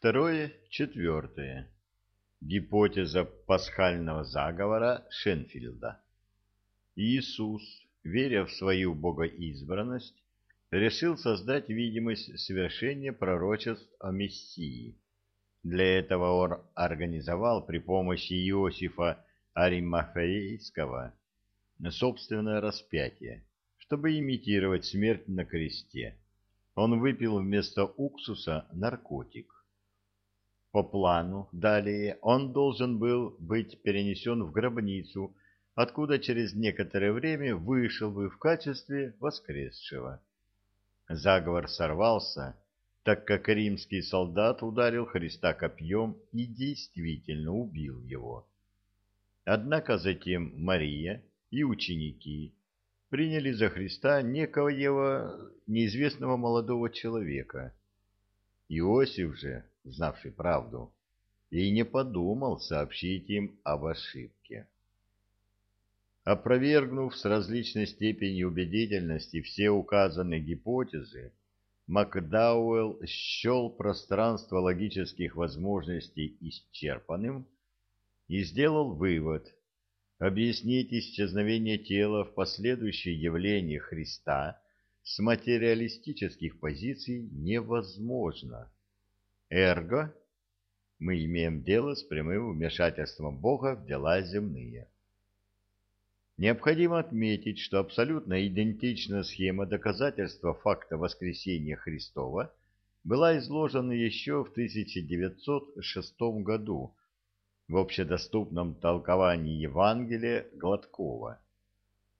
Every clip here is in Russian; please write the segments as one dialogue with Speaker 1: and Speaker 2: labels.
Speaker 1: Второе, четвертое. Гипотеза пасхального заговора Шенфилда. Иисус, веря в свою богоизбранность, решил создать видимость совершения пророчеств о Мессии. Для этого он организовал при помощи Иосифа Аримафейского собственное распятие, чтобы имитировать смерть на кресте. Он выпил вместо уксуса наркотик. По плану, далее, он должен был быть перенесен в гробницу, откуда через некоторое время вышел бы в качестве воскресшего. Заговор сорвался, так как римский солдат ударил Христа копьем и действительно убил его. Однако затем Мария и ученики приняли за Христа некоего неизвестного молодого человека. Иосиф же, знавший правду, и не подумал сообщить им об ошибке. Опровергнув с различной степенью убедительности все указанные гипотезы, Макдауэлл счел пространство логических возможностей исчерпанным и сделал вывод – объяснить исчезновение тела в последующие явления Христа с материалистических позиций невозможно. Эрго мы имеем дело с прямым вмешательством Бога в дела земные. Необходимо отметить, что абсолютно идентичная схема доказательства факта воскресения Христова была изложена еще в 1906 году в общедоступном толковании Евангелия Гладкова,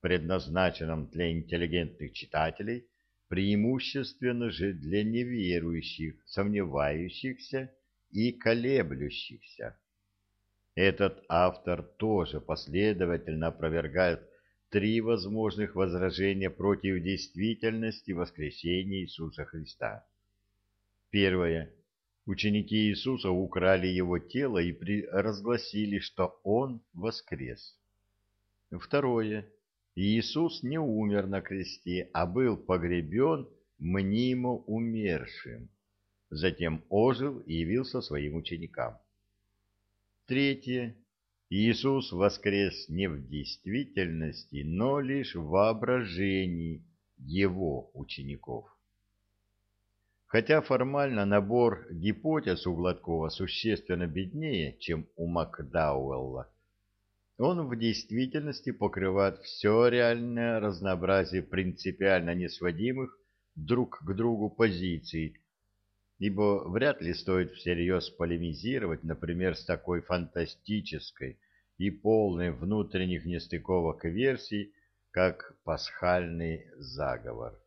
Speaker 1: предназначенном для интеллигентных читателей преимущественно же для неверующих, сомневающихся и колеблющихся. Этот автор тоже последовательно опровергает три возможных возражения против действительности воскресения Иисуса Христа. Первое. Ученики Иисуса украли его тело и разгласили, что он воскрес. Второе. Иисус не умер на кресте, а был погребен мнимо умершим. Затем ожил и явился своим ученикам. Третье. Иисус воскрес не в действительности, но лишь в воображении его учеников. Хотя формально набор гипотез у Гладкова существенно беднее, чем у Макдауэлла, он в действительности покрывает все реальное разнообразие принципиально несводимых друг к другу позиций, ибо вряд ли стоит всерьез полемизировать, например, с такой фантастической и полной внутренних нестыковок версий, как пасхальный заговор.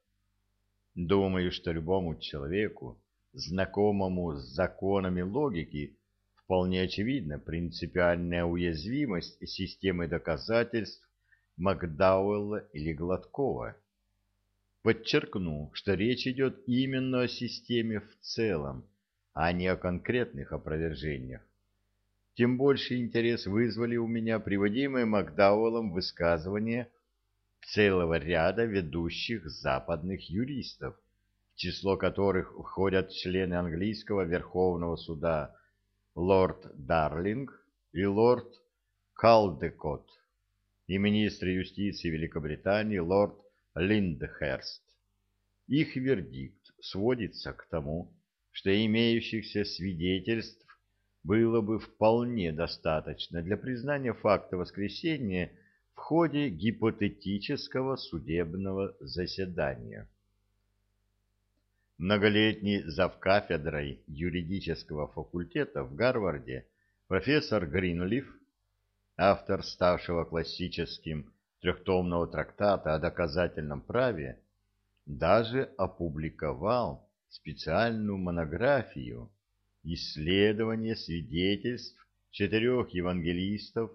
Speaker 1: Думаю, что любому человеку, знакомому с законами логики, вполне очевидна принципиальная уязвимость системы доказательств Макдауэлла или Гладкова. Подчеркну, что речь идет именно о системе в целом, а не о конкретных опровержениях. Тем больше интерес вызвали у меня приводимые Макдауэллом высказывания целого ряда ведущих западных юристов, в число которых входят члены английского Верховного суда лорд Дарлинг и лорд Калдекот и министр юстиции Великобритании лорд Линдхерст. Их вердикт сводится к тому, что имеющихся свидетельств было бы вполне достаточно для признания факта воскресения в ходе гипотетического судебного заседания многолетний завкафедрой юридического факультета в Гарварде профессор Гринлиф, автор ставшего классическим трехтомного трактата о доказательном праве, даже опубликовал специальную монографию «Исследование свидетельств четырех евангелистов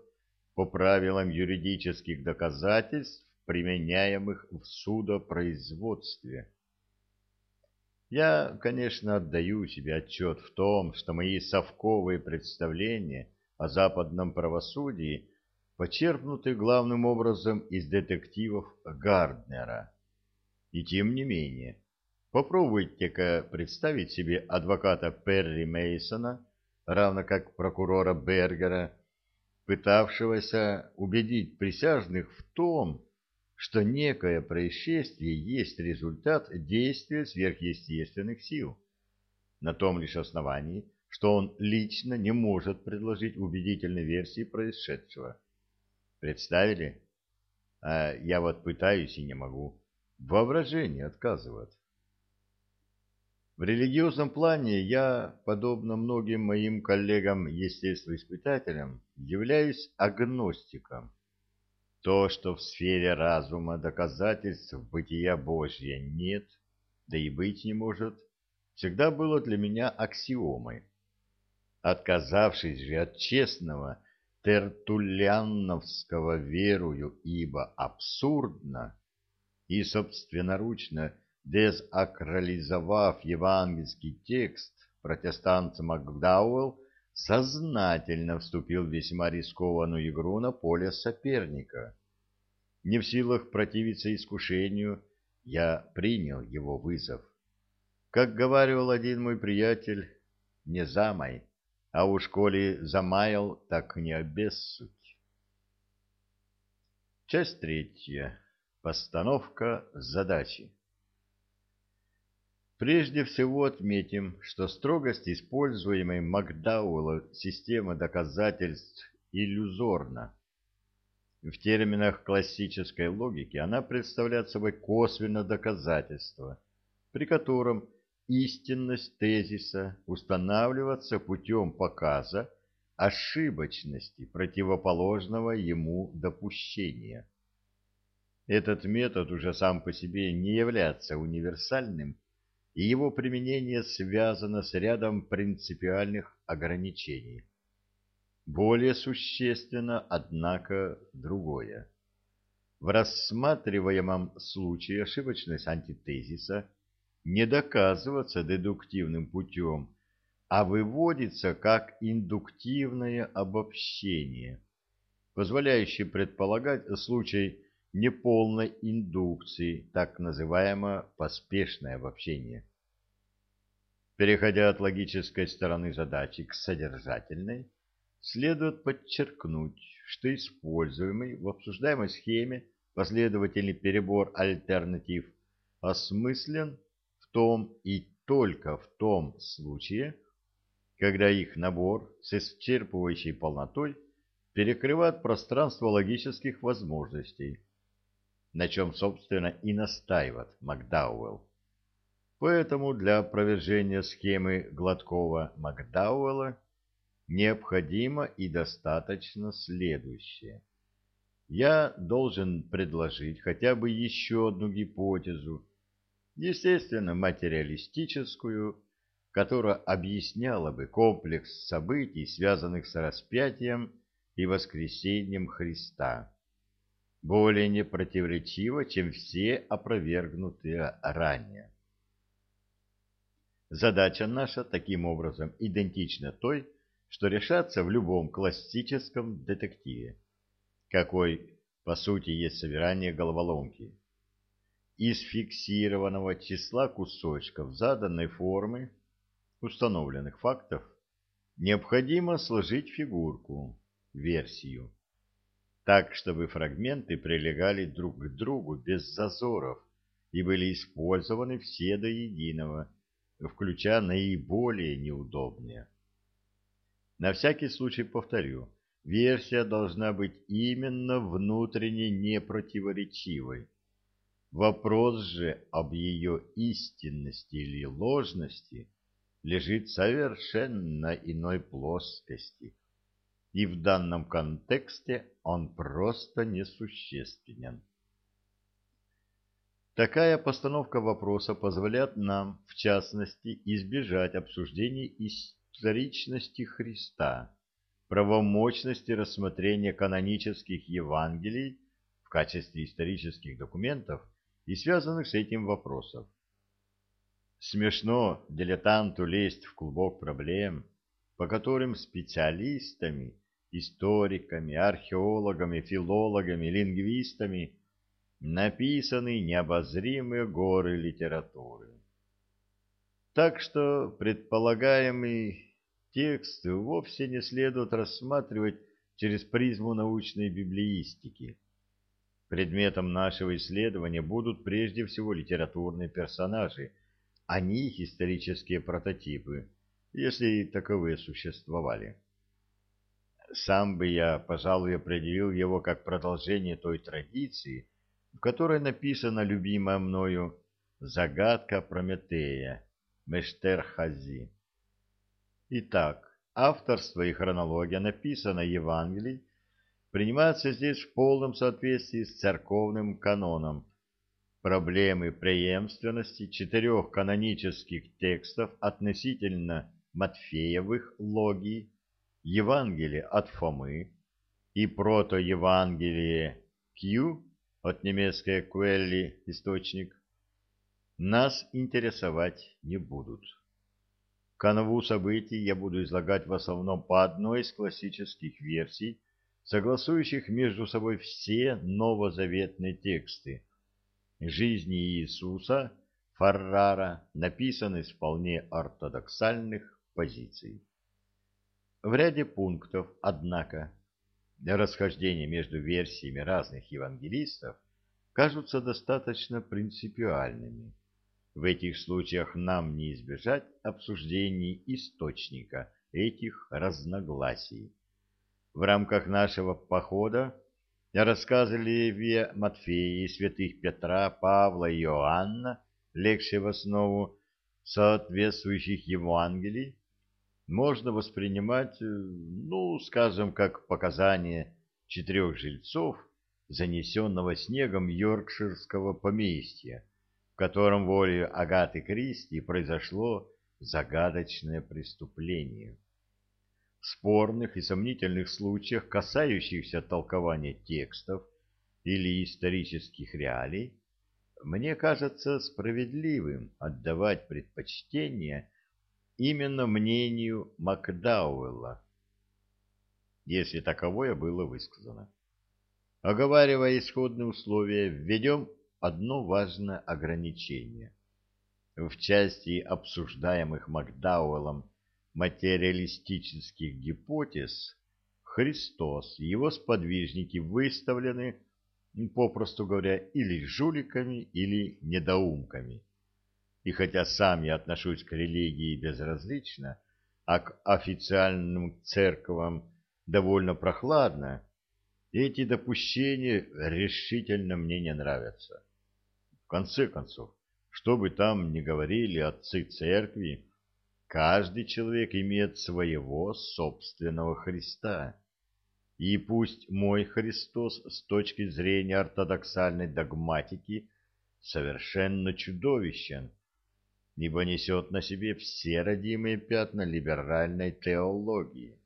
Speaker 1: по правилам юридических доказательств, применяемых в судопроизводстве». Я, конечно, отдаю себе отчет в том, что мои совковые представления о западном правосудии почерпнуты главным образом из детективов Гарднера. И тем не менее, Попробуйте-ка представить себе адвоката Перри Мейсона, равно как прокурора Бергера, пытавшегося убедить присяжных в том, что некое происшествие есть результат действия сверхъестественных сил, на том лишь основании, что он лично не может предложить убедительной версии происшедшего. Представили? А я вот пытаюсь и не могу. Воображение отказывает. В религиозном плане я, подобно многим моим коллегам-естествоиспытателям, являюсь агностиком. То, что в сфере разума доказательств бытия Божья нет, да и быть не может, всегда было для меня аксиомой. Отказавшись же от честного тертулиановского верую, ибо абсурдно, и собственноручно дезакрализовав евангельский текст, протестант Макдауэлл сознательно вступил в весьма рискованную игру на поле соперника. Не в силах противиться искушению, я принял его вызов. Как говаривал один мой приятель, не замай, а уж коли замаял, так не обессудь. Часть третья. Постановка задачи. Прежде всего отметим, что строгость используемой Макдауэлла системы доказательств иллюзорна. В терминах классической логики она представляет собой косвенное доказательство, при котором истинность тезиса устанавливается путем показа ошибочности противоположного ему допущения. Этот метод уже сам по себе не является универсальным, и его применение связано с рядом принципиальных ограничений. Более существенно, однако, другое. В рассматриваемом случае ошибочность антитезиса не доказывается дедуктивным путем, а выводится как индуктивное обобщение, позволяющее предполагать случай неполной индукции, так называемое поспешное обобщение. Переходя от логической стороны задачи к содержательной, следует подчеркнуть, что используемый в обсуждаемой схеме последовательный перебор альтернатив осмыслен в том и только в том случае, когда их набор с исчерпывающей полнотой перекрывает пространство логических возможностей, на чем, собственно, и настаивает Макдауэлл. Поэтому для опровержения схемы гладкого Макдауэлла необходимо и достаточно следующее. Я должен предложить хотя бы еще одну гипотезу, естественно, материалистическую, которая объясняла бы комплекс событий, связанных с распятием и воскресением Христа более непротиворечиво, чем все опровергнутые ранее. Задача наша таким образом идентична той, что решается в любом классическом детективе, какой по сути есть собирание головоломки. Из фиксированного числа кусочков заданной формы установленных фактов необходимо сложить фигурку, версию так, чтобы фрагменты прилегали друг к другу без зазоров и были использованы все до единого, включая наиболее неудобные. На всякий случай повторю, версия должна быть именно внутренне непротиворечивой. Вопрос же об ее истинности или ложности лежит совершенно иной плоскости и в данном контексте он просто несущественен. Такая постановка вопроса позволяет нам, в частности, избежать обсуждений историчности Христа, правомочности рассмотрения канонических Евангелий в качестве исторических документов и связанных с этим вопросов. Смешно дилетанту лезть в клубок проблем, по которым специалистами, историками, археологами, филологами, лингвистами написаны необозримые горы литературы. Так что предполагаемый текст вовсе не следует рассматривать через призму научной библеистики. Предметом нашего исследования будут прежде всего литературные персонажи, а не их исторические прототипы, если таковые существовали. Сам бы я, пожалуй, определил его как продолжение той традиции, в которой написана любимая мною «Загадка Прометея» Мештерхази. Итак, авторство и хронология написана Евангелий принимаются здесь в полном соответствии с церковным каноном. Проблемы преемственности четырех канонических текстов относительно Матфеевых логий, Евангелия от Фомы и протоевангелие Q от немецкой Куэлли источник нас интересовать не будут. Канву событий я буду излагать в основном по одной из классических версий, согласующих между собой все новозаветные тексты. Жизни Иисуса Фаррара написаны с вполне ортодоксальных позиций. В ряде пунктов, однако, расхождения между версиями разных евангелистов кажутся достаточно принципиальными. В этих случаях нам не избежать обсуждений источника этих разногласий. В рамках нашего похода рассказы Левия, Матфея и святых Петра, Павла и Иоанна, легшие в основу соответствующих Евангелий, можно воспринимать, ну, скажем, как показания четырех жильцов, занесенного снегом Йоркширского поместья, в котором волею Агаты Кристи произошло загадочное преступление. В спорных и сомнительных случаях, касающихся толкования текстов или исторических реалий, мне кажется справедливым отдавать предпочтение именно мнению Макдауэлла, если таковое было высказано. Оговаривая исходные условия, введем одно важное ограничение. В части обсуждаемых Макдауэллом материалистических гипотез Христос и его сподвижники выставлены, попросту говоря, или жуликами, или недоумками. И хотя сам я отношусь к религии безразлично, а к официальным церквам довольно прохладно, эти допущения решительно мне не нравятся. В конце концов, что бы там ни говорили отцы церкви, каждый человек имеет своего собственного Христа. И пусть мой Христос с точки зрения ортодоксальной догматики совершенно чудовищен, ибо несет на себе все родимые пятна либеральной теологии.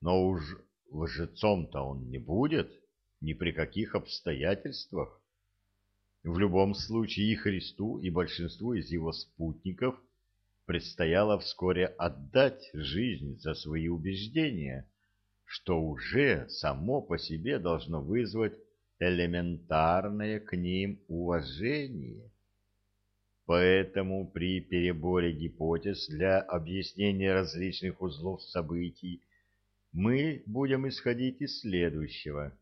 Speaker 1: Но уж лжецом-то он не будет ни при каких обстоятельствах. В любом случае и Христу, и большинству из его спутников предстояло вскоре отдать жизнь за свои убеждения, что уже само по себе должно вызвать элементарное к ним уважение. Поэтому при переборе гипотез для объяснения различных узлов событий мы будем исходить из следующего.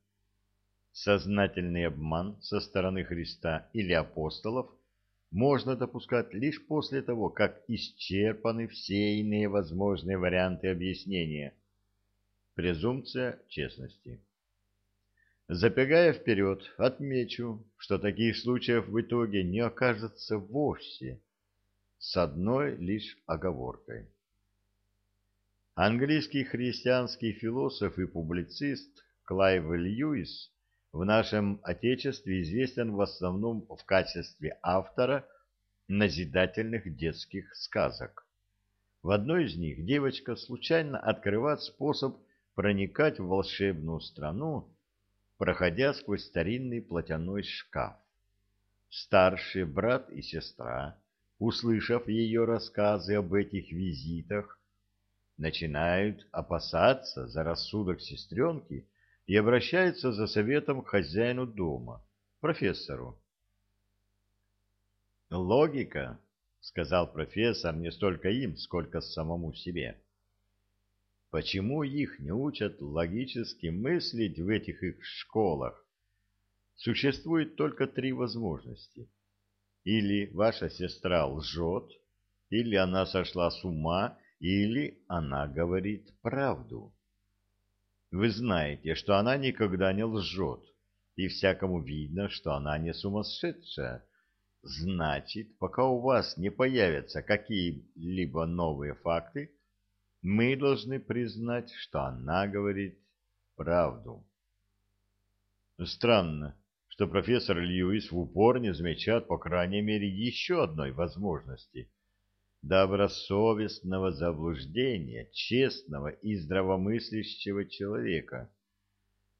Speaker 1: Сознательный обман со стороны Христа или апостолов можно допускать лишь после того, как исчерпаны все иные возможные варианты объяснения. Презумпция честности. Запегая вперед, отмечу, что таких случаев в итоге не окажется вовсе, с одной лишь оговоркой. Английский христианский философ и публицист Клайв Льюис в нашем Отечестве известен в основном в качестве автора назидательных детских сказок. В одной из них девочка случайно открывает способ проникать в волшебную страну, проходя сквозь старинный платяной шкаф. Старший брат и сестра, услышав ее рассказы об этих визитах, начинают опасаться за рассудок сестренки и обращаются за советом к хозяину дома, профессору. Логика, сказал профессор не столько им, сколько самому себе. Почему их не учат логически мыслить в этих их школах? Существует только три возможности. Или ваша сестра лжет, или она сошла с ума, или она говорит правду. Вы знаете, что она никогда не лжет, и всякому видно, что она не сумасшедшая. Значит, пока у вас не появятся какие-либо новые факты, мы должны признать, что она говорит правду. Странно, что профессор Льюис в упор не замечает, по крайней мере, еще одной возможности – добросовестного заблуждения честного и здравомыслящего человека.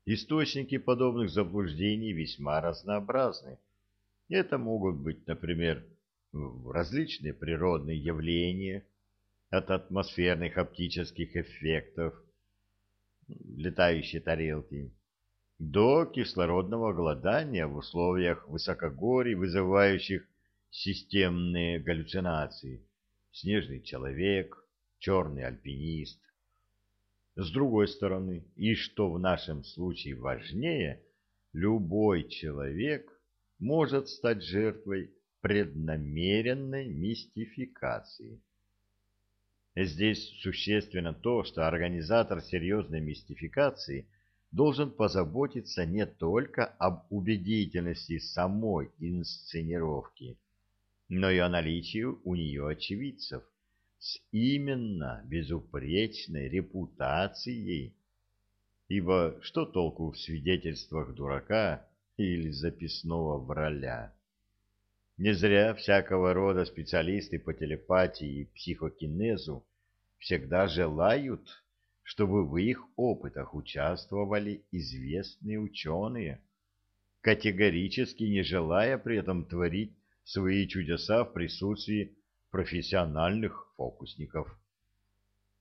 Speaker 1: Источники подобных заблуждений весьма разнообразны. Это могут быть, например, различные природные явления – от атмосферных оптических эффектов, летающие тарелки, до кислородного голодания в условиях высокогорий, вызывающих системные галлюцинации, снежный человек, черный альпинист. С другой стороны, и что в нашем случае важнее, любой человек может стать жертвой преднамеренной мистификации. Здесь существенно то, что организатор серьезной мистификации должен позаботиться не только об убедительности самой инсценировки, но и о наличии у нее очевидцев с именно безупречной репутацией. Ибо что толку в свидетельствах дурака или записного враля? Не зря всякого рода специалисты по телепатии и психокинезу всегда желают, чтобы в их опытах участвовали известные ученые, категорически не желая при этом творить свои чудеса в присутствии профессиональных фокусников.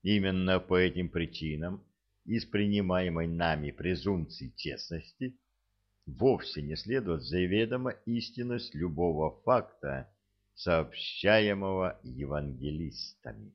Speaker 1: Именно по этим причинам из принимаемой нами презумпции честности вовсе не следует заведомо истинность любого факта, сообщаемого евангелистами.